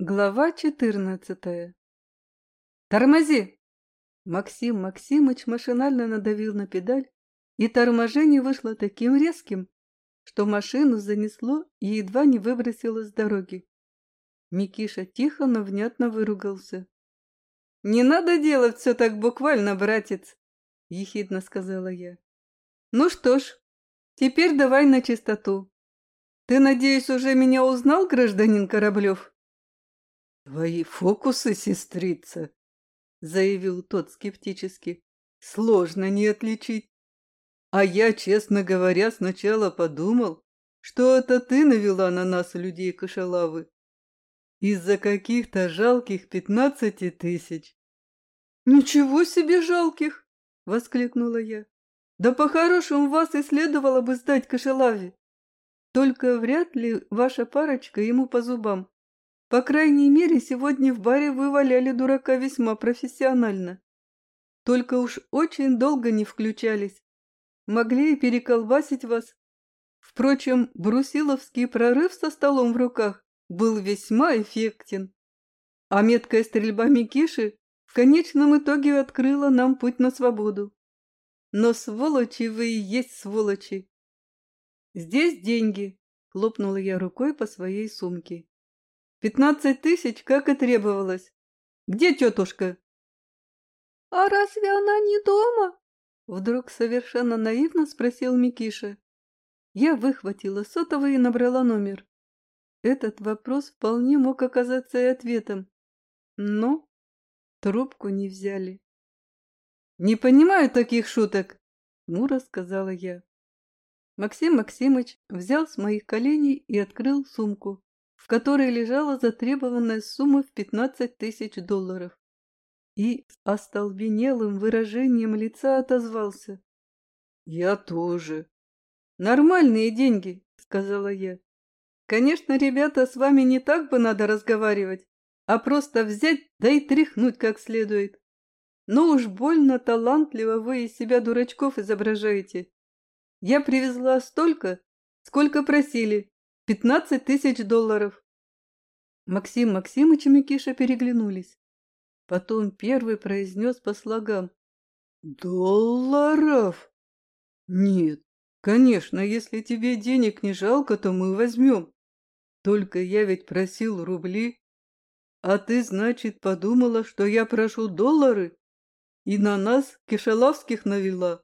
Глава четырнадцатая. «Тормози!» Максим Максимыч машинально надавил на педаль, и торможение вышло таким резким, что машину занесло и едва не выбросило с дороги. Микиша тихо, но внятно выругался. «Не надо делать все так буквально, братец!» — ехидно сказала я. «Ну что ж, теперь давай на чистоту. Ты, надеюсь, уже меня узнал, гражданин Кораблев?» «Твои фокусы, сестрица!» — заявил тот скептически. «Сложно не отличить. А я, честно говоря, сначала подумал, что это ты навела на нас людей кошелавы. Из-за каких-то жалких пятнадцати тысяч». «Ничего себе жалких!» — воскликнула я. «Да по-хорошему вас и следовало бы сдать кошелаве. Только вряд ли ваша парочка ему по зубам. По крайней мере, сегодня в баре вы валяли дурака весьма профессионально. Только уж очень долго не включались. Могли и переколбасить вас. Впрочем, брусиловский прорыв со столом в руках был весьма эффектен. А меткая стрельба Микиши в конечном итоге открыла нам путь на свободу. Но сволочи вы и есть сволочи. Здесь деньги, хлопнула я рукой по своей сумке. Пятнадцать тысяч, как и требовалось. Где тетушка? — А разве она не дома? Вдруг совершенно наивно спросил Микиша. Я выхватила сотовый и набрала номер. Этот вопрос вполне мог оказаться и ответом. Но трубку не взяли. «Не понимаю таких шуток!» — Мура сказала я. Максим Максимыч взял с моих коленей и открыл сумку которой лежала затребованная сумма в 15 тысяч долларов. И с остолбенелым выражением лица отозвался. «Я тоже». «Нормальные деньги», — сказала я. «Конечно, ребята, с вами не так бы надо разговаривать, а просто взять да и тряхнуть как следует. Но уж больно талантливо вы из себя дурачков изображаете. Я привезла столько, сколько просили, Пятнадцать тысяч долларов. Максим Максимыч и Микиша переглянулись. Потом первый произнес по слогам. «Долларов? Нет, конечно, если тебе денег не жалко, то мы возьмем. Только я ведь просил рубли. А ты, значит, подумала, что я прошу доллары? И на нас кишалавских навела?»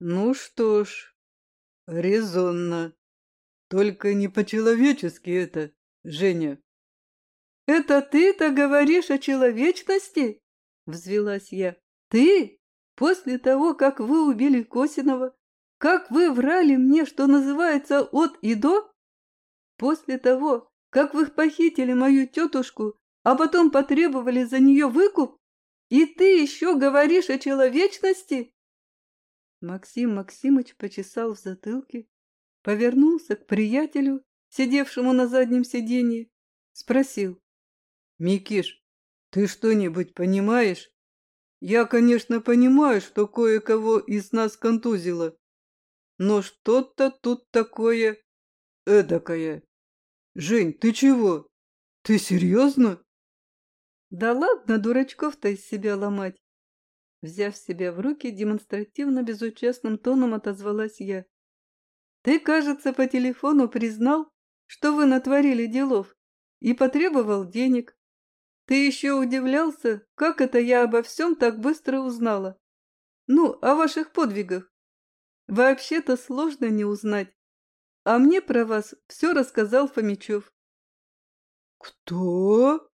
«Ну что ж, резонно», только не по-человечески это, Женя. Это ты-то говоришь о человечности? Взвелась я. Ты? После того, как вы убили Косинова, как вы врали мне, что называется, от и до? После того, как вы похитили мою тетушку, а потом потребовали за нее выкуп? И ты еще говоришь о человечности? Максим Максимыч почесал в затылке, повернулся к приятелю, сидевшему на заднем сиденье, спросил. «Микиш, ты что-нибудь понимаешь? Я, конечно, понимаю, что кое-кого из нас контузило, но что-то тут такое эдакое. Жень, ты чего? Ты серьезно?» «Да ладно, дурачков-то из себя ломать!» Взяв себя в руки, демонстративно безучастным тоном отозвалась я. Ты, кажется, по телефону признал, что вы натворили делов, и потребовал денег. Ты еще удивлялся, как это я обо всем так быстро узнала. Ну, о ваших подвигах. Вообще-то сложно не узнать. А мне про вас все рассказал Фомичев. «Кто?»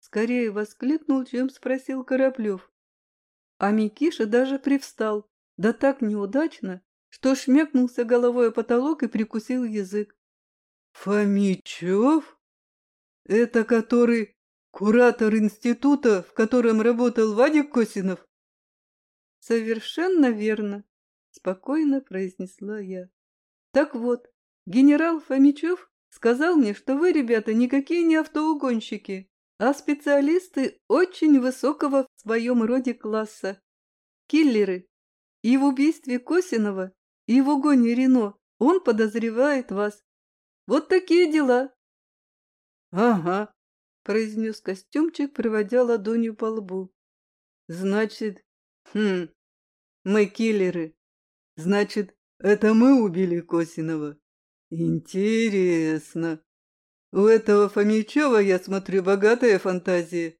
Скорее воскликнул, чем спросил Кораблев. А Микиша даже привстал, да так неудачно, что шмякнулся головой о потолок и прикусил язык. «Фомичев? Это который куратор института, в котором работал Вадик Косинов?» «Совершенно верно», — спокойно произнесла я. «Так вот, генерал Фомичев сказал мне, что вы, ребята, никакие не автоугонщики, а специалисты очень высокого в своем роде класса. Киллеры. И в убийстве Косинова и в угоне Рено он подозревает вас. Вот такие дела. Ага, произнес костюмчик, проводя ладонью по лбу. Значит, хм, мы киллеры. Значит, это мы убили Косинова. Интересно. У этого Фомичева, я смотрю, богатая фантазия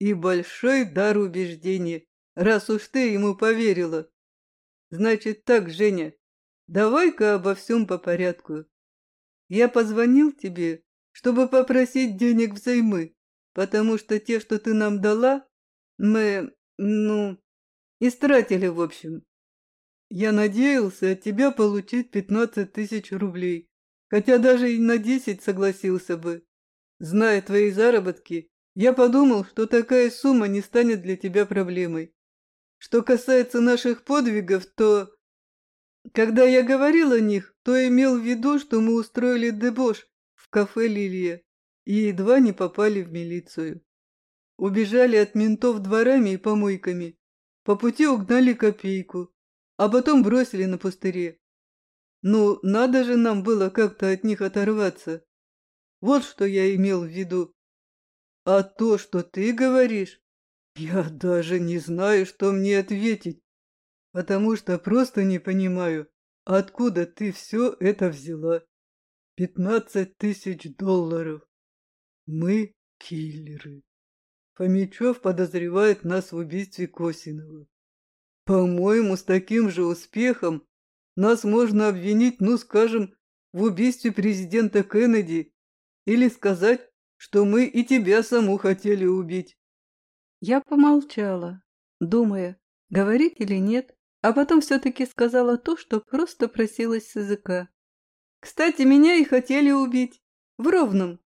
и большой дар убеждения, раз уж ты ему поверила. Значит так, Женя, давай-ка обо всем по порядку. Я позвонил тебе, чтобы попросить денег взаймы, потому что те, что ты нам дала, мы, ну, истратили в общем. Я надеялся от тебя получить пятнадцать тысяч рублей, хотя даже и на десять согласился бы. Зная твои заработки, я подумал, что такая сумма не станет для тебя проблемой. Что касается наших подвигов, то... Когда я говорил о них, то имел в виду, что мы устроили дебош в кафе «Лилия» и едва не попали в милицию. Убежали от ментов дворами и помойками. По пути угнали копейку, а потом бросили на пустыре. Ну, надо же нам было как-то от них оторваться. Вот что я имел в виду. А то, что ты говоришь, я даже не знаю, что мне ответить, потому что просто не понимаю, откуда ты все это взяла. Пятнадцать тысяч долларов. Мы киллеры. Фомичев подозревает нас в убийстве Косинова. По-моему, с таким же успехом нас можно обвинить, ну, скажем, в убийстве президента Кеннеди или сказать, что мы и тебя саму хотели убить. Я помолчала, думая, говорить или нет, а потом все-таки сказала то, что просто просилось с языка. Кстати, меня и хотели убить. В ровном.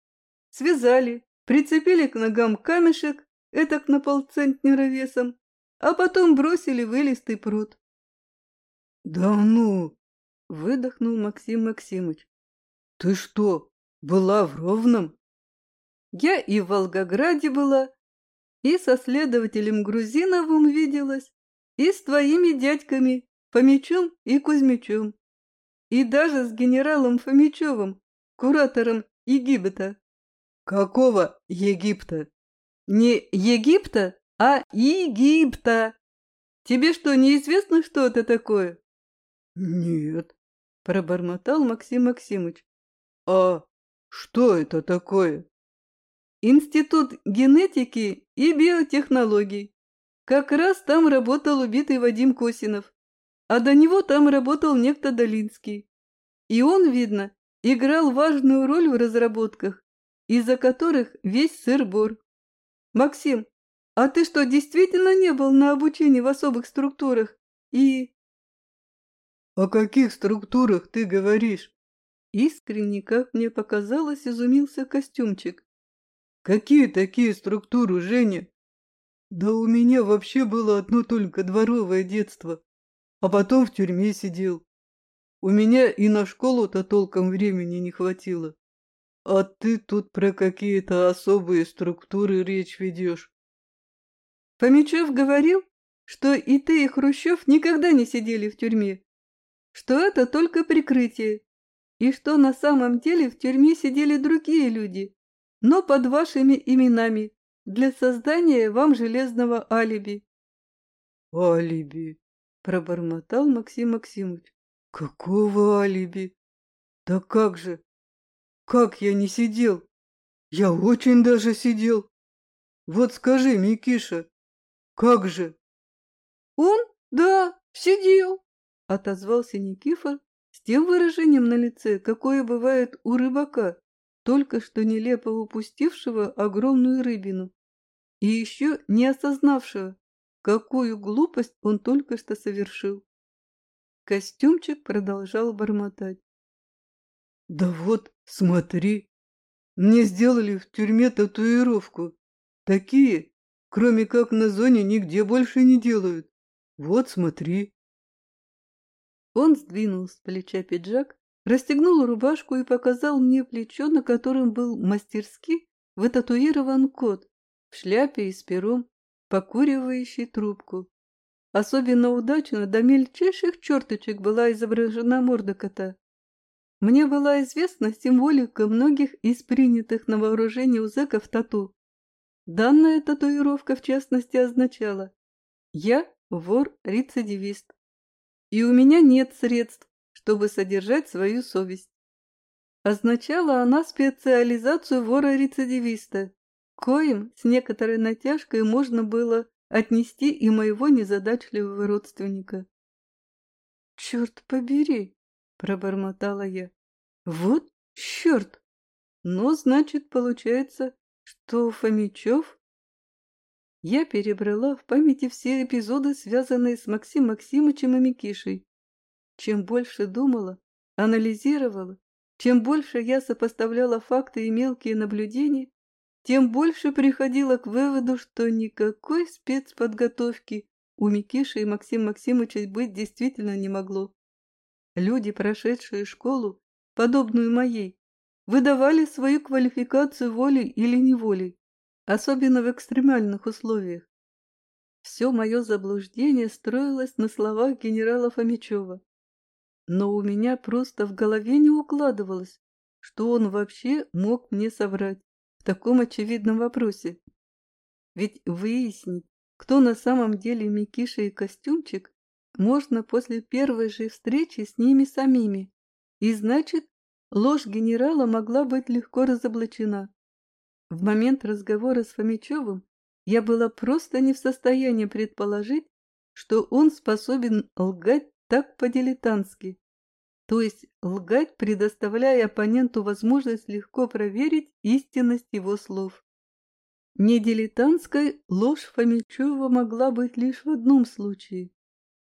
Связали, прицепили к ногам камешек, этак на полцентнера весом, а потом бросили в илистый пруд. «Да ну!» — выдохнул Максим Максимыч. «Ты что, была в Ровном?» Я и в Волгограде была, и со следователем Грузиновым виделась, и с твоими дядьками Фомичом и Кузьмичом, и даже с генералом Фомичевым, куратором Египта. Какого Египта? Не Египта, а Египта. Тебе что, неизвестно, что это такое? Нет, пробормотал Максим Максимыч. А что это такое? Институт генетики и биотехнологий. Как раз там работал убитый Вадим Косинов, а до него там работал некто Долинский. И он, видно, играл важную роль в разработках, из-за которых весь сыр-бор. Максим, а ты что, действительно не был на обучении в особых структурах? И... О каких структурах ты говоришь? Искренне, как мне показалось, изумился костюмчик. Какие такие структуры, Женя? Да у меня вообще было одно только дворовое детство, а потом в тюрьме сидел. У меня и на школу-то толком времени не хватило. А ты тут про какие-то особые структуры речь ведешь. Фомичев говорил, что и ты, и Хрущев никогда не сидели в тюрьме, что это только прикрытие, и что на самом деле в тюрьме сидели другие люди, но под вашими именами, для создания вам железного алиби. «Алиби», — пробормотал Максим Максимович. «Какого алиби? Да как же? Как я не сидел? Я очень даже сидел. Вот скажи, Микиша, как же?» «Он, да, сидел», — отозвался Никифор с тем выражением на лице, какое бывает у рыбака, только что нелепо упустившего огромную рыбину и еще не осознавшего, какую глупость он только что совершил. Костюмчик продолжал бормотать. «Да вот, смотри, мне сделали в тюрьме татуировку. Такие, кроме как на зоне, нигде больше не делают. Вот, смотри». Он сдвинул с плеча пиджак расстегнул рубашку и показал мне плечо, на котором был мастерски вытатуирован кот в шляпе и с пером, покуривающий трубку. Особенно удачно до мельчайших черточек была изображена морда кота. Мне была известна символика многих из принятых на вооружение у зэков тату. Данная татуировка, в частности, означала «Я вор-рецидивист, и у меня нет средств, чтобы содержать свою совесть». Означала она специализацию вора-рецидивиста, коим с некоторой натяжкой можно было отнести и моего незадачливого родственника. «Черт побери!» — пробормотала я. «Вот черт! Но, значит, получается, что Фомичев...» Я перебрала в памяти все эпизоды, связанные с Максим Максимовичем и Микишей. Чем больше думала, анализировала, чем больше я сопоставляла факты и мелкие наблюдения, тем больше приходила к выводу, что никакой спецподготовки у Микиши и Максима Максимовича быть действительно не могло. Люди, прошедшие школу, подобную моей, выдавали свою квалификацию волей или неволей, особенно в экстремальных условиях. Все мое заблуждение строилось на словах генерала Фомичева. Но у меня просто в голове не укладывалось, что он вообще мог мне соврать в таком очевидном вопросе. Ведь выяснить, кто на самом деле Микиша и Костюмчик, можно после первой же встречи с ними самими. И значит, ложь генерала могла быть легко разоблачена. В момент разговора с Фомичевым я была просто не в состоянии предположить, что он способен лгать так по-дилетантски. То есть лгать, предоставляя оппоненту возможность легко проверить истинность его слов. Не дилетантской ложь Фомичева могла быть лишь в одном случае.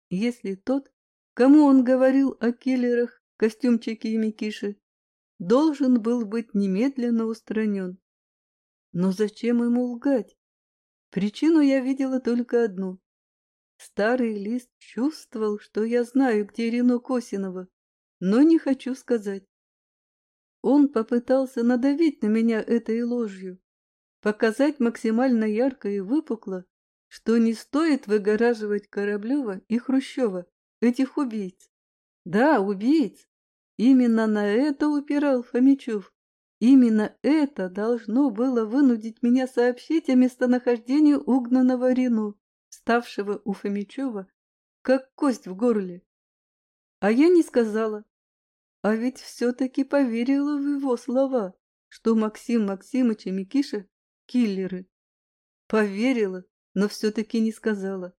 Если тот, кому он говорил о киллерах, костюмчике и Микише, должен был быть немедленно устранен. Но зачем ему лгать? Причину я видела только одну. Старый лист чувствовал, что я знаю, где Рено Косинова, но не хочу сказать. Он попытался надавить на меня этой ложью, показать максимально ярко и выпукло, что не стоит выгораживать Кораблева и Хрущева, этих убийц. Да, убийц. Именно на это упирал Фомичев. Именно это должно было вынудить меня сообщить о местонахождении угнанного Рину, ставшего у Фомичева, как кость в горле. А я не сказала. А ведь все-таки поверила в его слова, что Максим Максимыч и Микиша киллеры. Поверила, но все-таки не сказала.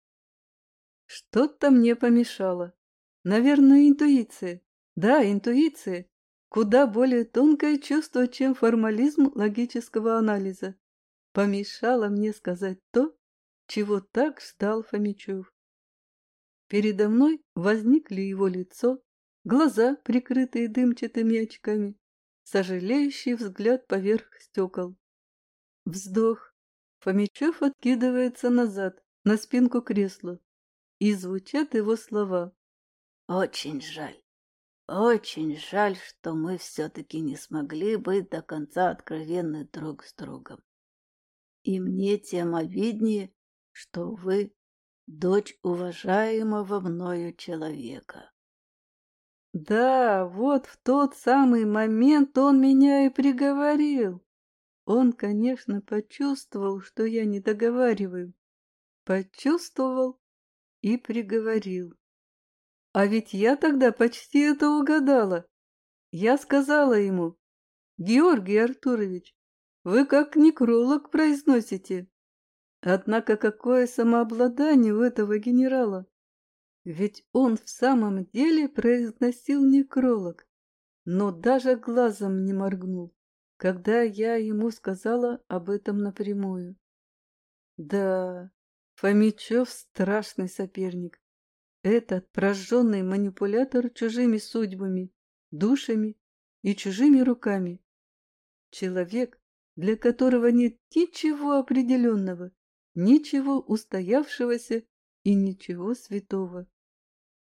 Что-то мне помешало. Наверное, интуиция. Да, интуиция. Куда более тонкое чувство, чем формализм логического анализа. Помешало мне сказать то, чего так ждал Фомичев. Передо мной возникли его лицо, глаза, прикрытые дымчатыми очками, сожалеющий взгляд поверх стекол. Вздох. Фомичев откидывается назад, на спинку кресла, и звучат его слова. «Очень жаль, очень жаль, что мы все-таки не смогли быть до конца откровенны друг с другом. И мне тем обиднее, что вы дочь уважаемого мною человека. Да, вот в тот самый момент он меня и приговорил. Он, конечно, почувствовал, что я не договариваю. Почувствовал и приговорил. А ведь я тогда почти это угадала. Я сказала ему, «Георгий Артурович, вы как некролог произносите. Однако какое самообладание у этого генерала! Ведь он в самом деле произносил некролог, но даже глазом не моргнул когда я ему сказала об этом напрямую. Да, Фомичев страшный соперник. Этот прожженный манипулятор чужими судьбами, душами и чужими руками. Человек, для которого нет ничего определенного, ничего устоявшегося и ничего святого.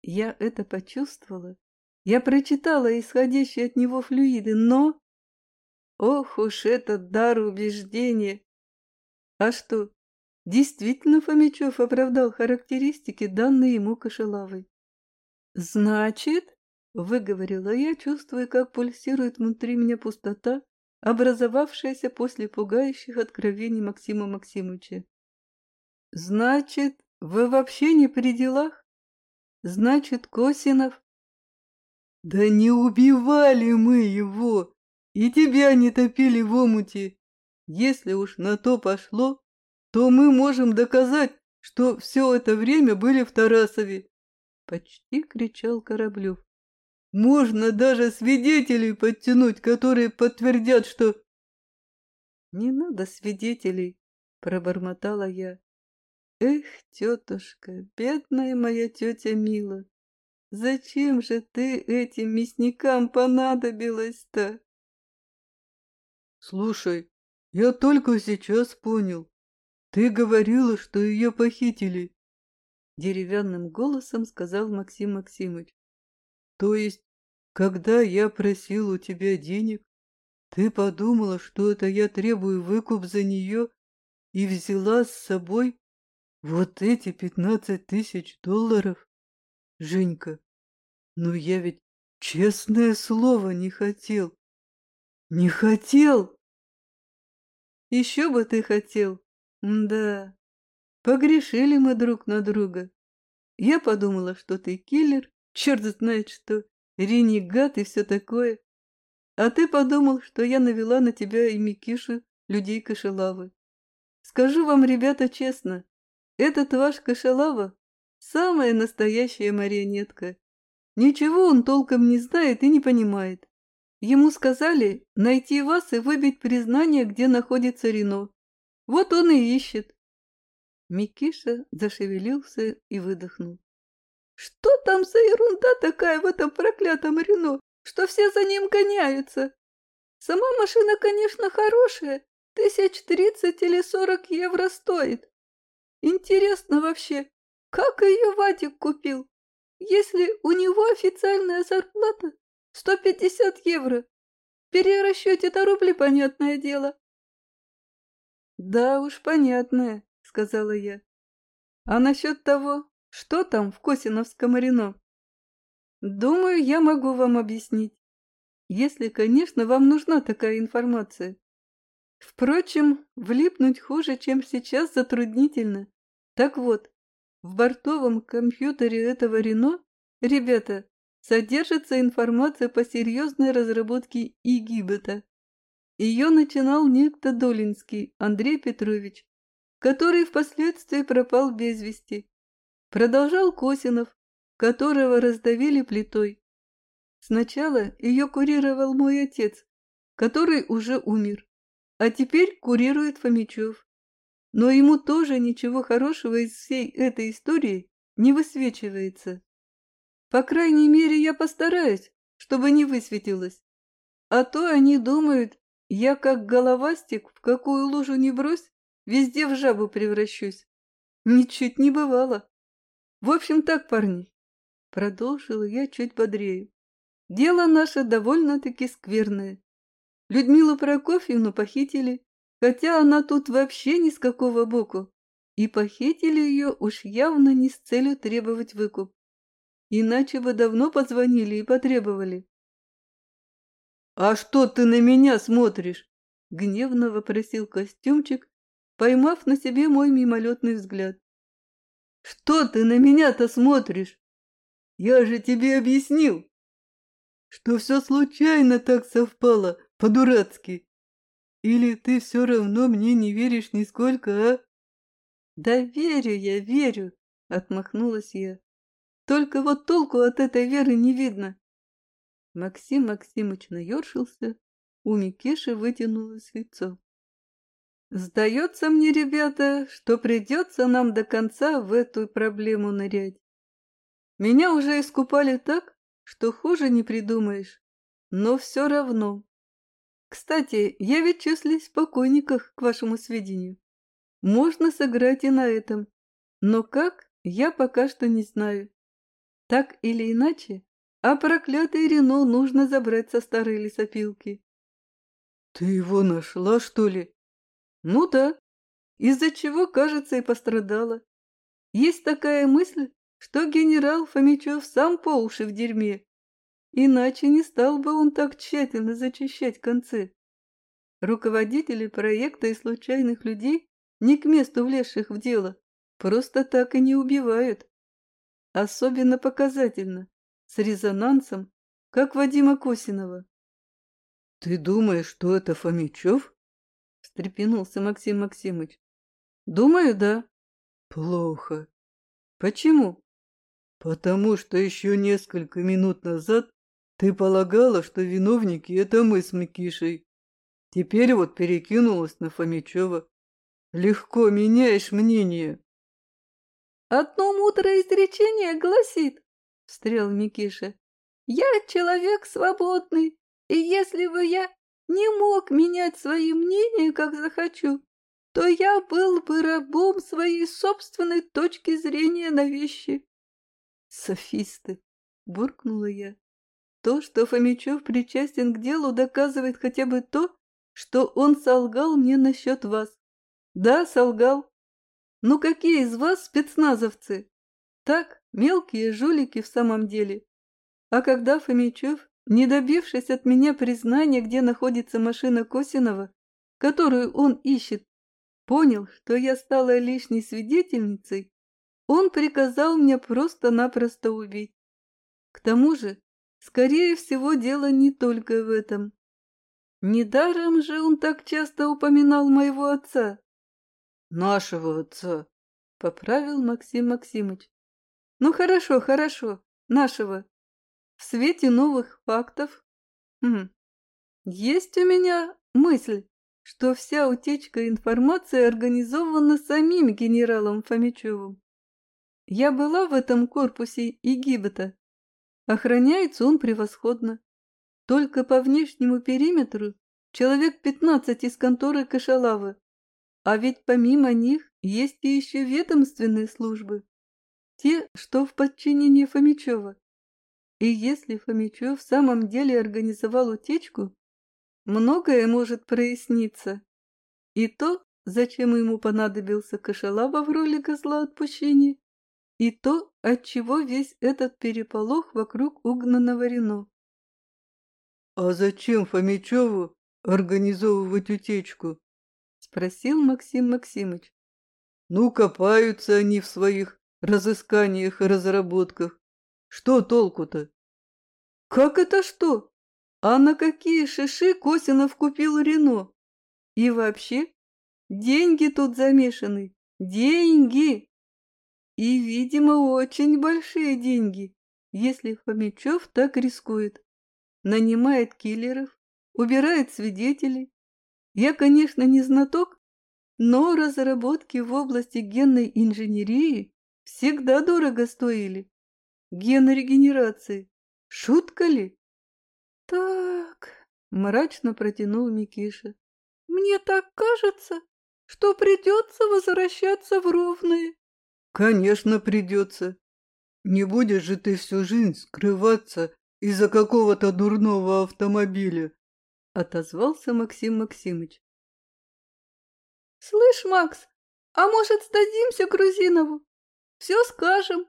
Я это почувствовала. Я прочитала исходящие от него флюиды, но Ох уж этот дар убеждения! А что, действительно Фомичев оправдал характеристики, данные ему Кошелавой? Значит, выговорила я, чувствуя, как пульсирует внутри меня пустота, образовавшаяся после пугающих откровений Максима Максимовича. «Значит, вы вообще не при делах? Значит, Косинов...» «Да не убивали мы его, и тебя не топили в омуте. Если уж на то пошло, то мы можем доказать, что все это время были в Тарасове!» Почти кричал Кораблев. Можно даже свидетелей подтянуть, которые подтвердят, что... Не надо свидетелей, пробормотала я. Эх, тетушка, бедная моя тетя Мила, зачем же ты этим мясникам понадобилась-то? Слушай, я только сейчас понял. Ты говорила, что ее похитили. Деревянным голосом сказал Максим Максимович. То есть когда я просил у тебя денег, ты подумала, что это я требую выкуп за нее и взяла с собой вот эти пятнадцать тысяч долларов? Женька, ну я ведь честное слово не хотел. Не хотел! Еще бы ты хотел. Да, погрешили мы друг на друга. Я подумала, что ты киллер, черт знает что, ренегат и все такое. А ты подумал, что я навела на тебя и Микишу, людей Кашелавы. Скажу вам, ребята, честно, этот ваш Кашелава – самая настоящая марионетка. Ничего он толком не знает и не понимает. Ему сказали найти вас и выбить признание, где находится Рено. Вот он и ищет. Микиша зашевелился и выдохнул. Что там за ерунда такая в этом проклятом Рено, что все за ним гоняются? Сама машина, конечно, хорошая, тысяч тридцать или сорок евро стоит. Интересно вообще, как ее Вадик купил, если у него официальная зарплата сто пятьдесят евро? В перерасчете на рубли, понятное дело. Да уж, понятное, сказала я. А насчет того, что там в Косиновском Рено? Думаю, я могу вам объяснить. Если, конечно, вам нужна такая информация. Впрочем, влипнуть хуже, чем сейчас, затруднительно. Так вот, в бортовом компьютере этого Рено, ребята, содержится информация по серьезной разработке ИГИБета. Ее начинал некто Долинский Андрей Петрович, который впоследствии пропал без вести. Продолжал Косинов, которого раздавили плитой. Сначала ее курировал мой отец, который уже умер, а теперь курирует Фомичев. Но ему тоже ничего хорошего из всей этой истории не высвечивается. По крайней мере, я постараюсь, чтобы не высветилось. А то они думают, я как головастик, в какую лужу не брось, везде в жабу превращусь. Ничуть не бывало. В общем так, парни, продолжила я чуть бодрее. Дело наше довольно-таки скверное. Людмилу Прокофьевну похитили, хотя она тут вообще ни с какого боку, и похитили ее уж явно не с целью требовать выкуп. Иначе бы давно позвонили и потребовали. «А что ты на меня смотришь?» — гневно вопросил костюмчик, поймав на себе мой мимолетный взгляд. Что ты на меня-то смотришь? Я же тебе объяснил, что все случайно так совпало, по-дурацки. Или ты все равно мне не веришь нисколько, а? Да верю я, верю, отмахнулась я. Только вот толку от этой веры не видно. Максим Максимыч наершился, у Микиши вытянулось лицо. Сдается мне, ребята, что придется нам до конца в эту проблему нырять. Меня уже искупали так, что хуже не придумаешь, но все равно. Кстати, я ведь числюсь в покойниках, к вашему сведению. Можно сыграть и на этом, но как, я пока что не знаю. Так или иначе, а проклятый Рено нужно забрать со старой лесопилки. — Ты его нашла, что ли? Ну да, из-за чего, кажется, и пострадала. Есть такая мысль, что генерал Фомичев сам по уши в дерьме. Иначе не стал бы он так тщательно зачищать концы. Руководители проекта и случайных людей, не к месту влезших в дело, просто так и не убивают. Особенно показательно, с резонансом, как Вадима Косинова. — Ты думаешь, что это Фомичев? — встрепенулся Максим Максимыч. — Думаю, да. — Плохо. — Почему? — Потому что еще несколько минут назад ты полагала, что виновники — это мы с Микишей. Теперь вот перекинулась на Фомичева. Легко меняешь мнение. «Одно мудрое изречение гласит, — встрял Микиша, — я человек свободный, и если бы я не мог менять свои мнения, как захочу, то я был бы рабом своей собственной точки зрения на вещи. Софисты, буркнула я. То, что Фомичев причастен к делу, доказывает хотя бы то, что он солгал мне насчет вас. Да, солгал. Ну какие из вас спецназовцы? Так, мелкие жулики в самом деле. А когда Фомичев, не добившись от меня признания, где находится машина Косинова, которую он ищет, понял, что я стала лишней свидетельницей, он приказал мне просто-напросто убить. К тому же Скорее всего, дело не только в этом. Недаром же он так часто упоминал моего отца. Нашего отца, — поправил Максим Максимыч. Ну хорошо, хорошо, нашего. В свете новых фактов. Хм. Есть у меня мысль, что вся утечка информации организована самим генералом Фомичевым. Я была в этом корпусе Египта Охраняется он превосходно. Только по внешнему периметру человек пятнадцать из конторы Кашалавы. А ведь помимо них есть и еще ведомственные службы. Те, что в подчинении Фомичева. И если Фомичев в самом деле организовал утечку, многое может проясниться. И то, зачем ему понадобился Кашалава в роли козла отпущения, и то, отчего весь этот переполох вокруг угнанного Рено. — А зачем Фомичеву организовывать утечку? — спросил Максим Максимыч. — Ну, копаются они в своих разысканиях и разработках. Что толку-то? — Как это что? А на какие шиши Косинов купил Рено? И вообще, деньги тут замешаны. Деньги! И, видимо, очень большие деньги, если Фомичев так рискует. Нанимает киллеров, убирает свидетелей. Я, конечно, не знаток, но разработки в области генной инженерии всегда дорого стоили. Генорегенерации. Шутка ли? Так, мрачно протянул Микиша. Мне так кажется, что придется возвращаться в ровные. Конечно, придется. Не будешь же ты всю жизнь скрываться из-за какого-то дурного автомобиля, — отозвался Максим Максимыч. — Слышь, Макс, а может, сдадимся Грузинову? Все скажем.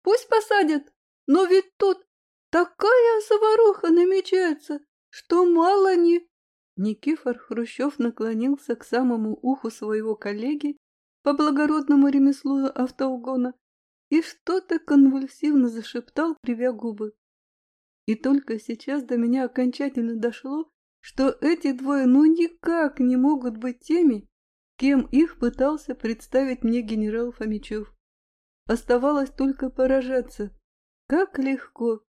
Пусть посадят, но ведь тут такая заваруха намечается, что мало не... Никифор Хрущев наклонился к самому уху своего коллеги по благородному ремеслу автоугона и что-то конвульсивно зашептал, кривя губы. И только сейчас до меня окончательно дошло, что эти двое ну никак не могут быть теми, кем их пытался представить мне генерал Фомичев. Оставалось только поражаться, как легко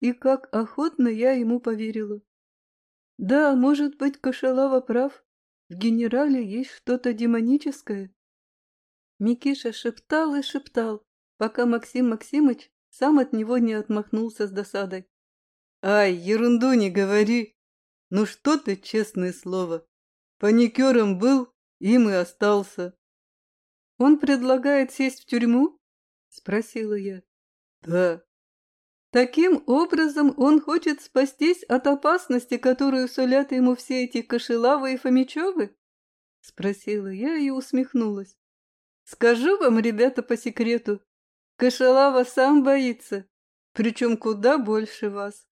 и как охотно я ему поверила. Да, может быть, Кошелава прав, в генерале есть что-то демоническое, Микиша шептал и шептал, пока Максим Максимыч сам от него не отмахнулся с досадой. «Ай, ерунду не говори! Ну что ты, честное слово! Паникером был, им и остался!» «Он предлагает сесть в тюрьму?» — спросила я. «Да». «Таким образом он хочет спастись от опасности, которую сулят ему все эти Кошелавы и Фомичевы?» — спросила я и усмехнулась. Скажу вам, ребята, по секрету, Кашалава сам боится, причем куда больше вас.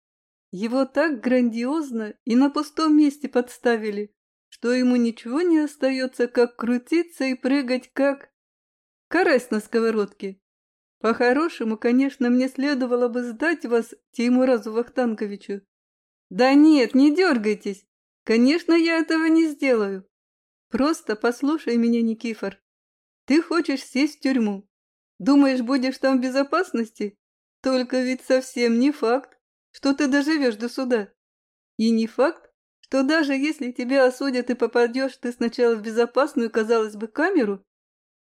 Его так грандиозно и на пустом месте подставили, что ему ничего не остается, как крутиться и прыгать, как... Карась на сковородке. По-хорошему, конечно, мне следовало бы сдать вас Теймуразу Вахтанковичу. Да нет, не дергайтесь. Конечно, я этого не сделаю. Просто послушай меня, Никифор. Ты хочешь сесть в тюрьму. Думаешь, будешь там в безопасности? Только ведь совсем не факт, что ты доживешь до суда. И не факт, что даже если тебя осудят и попадешь ты сначала в безопасную, казалось бы, камеру,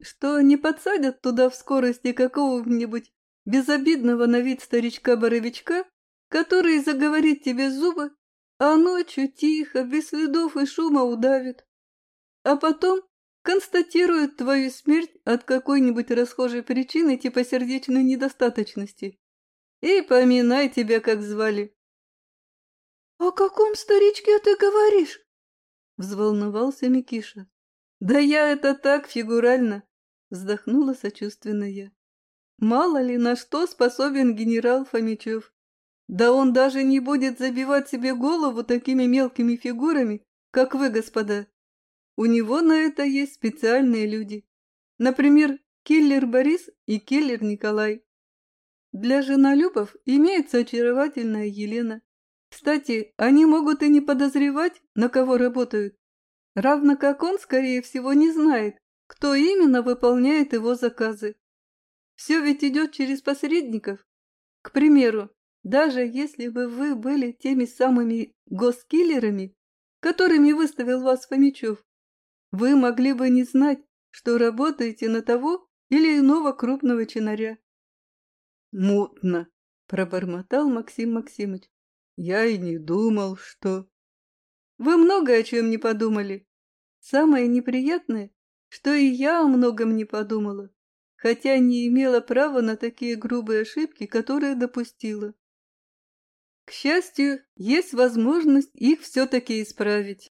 что не подсадят туда в скорости какого-нибудь безобидного на вид старичка-боровичка, который заговорит тебе зубы, а ночью тихо, без следов и шума удавит. А потом констатирует твою смерть от какой-нибудь расхожей причины типа сердечной недостаточности. И поминай тебя, как звали. — О каком старичке ты говоришь? — взволновался Микиша. — Да я это так фигурально, — вздохнула сочувственно я. Мало ли на что способен генерал Фомичев. Да он даже не будет забивать себе голову такими мелкими фигурами, как вы, господа. У него на это есть специальные люди. Например, киллер Борис и киллер Николай. Для женолюбов имеется очаровательная Елена. Кстати, они могут и не подозревать, на кого работают. Равно как он, скорее всего, не знает, кто именно выполняет его заказы. Все ведь идет через посредников. К примеру, даже если бы вы были теми самыми госкиллерами, которыми выставил вас Фомичев, вы могли бы не знать, что работаете на того или иного крупного чинаря. Мутно, пробормотал Максим Максимыч. Я и не думал, что... Вы много о чем не подумали. Самое неприятное, что и я о многом не подумала, хотя не имела права на такие грубые ошибки, которые допустила. К счастью, есть возможность их все-таки исправить.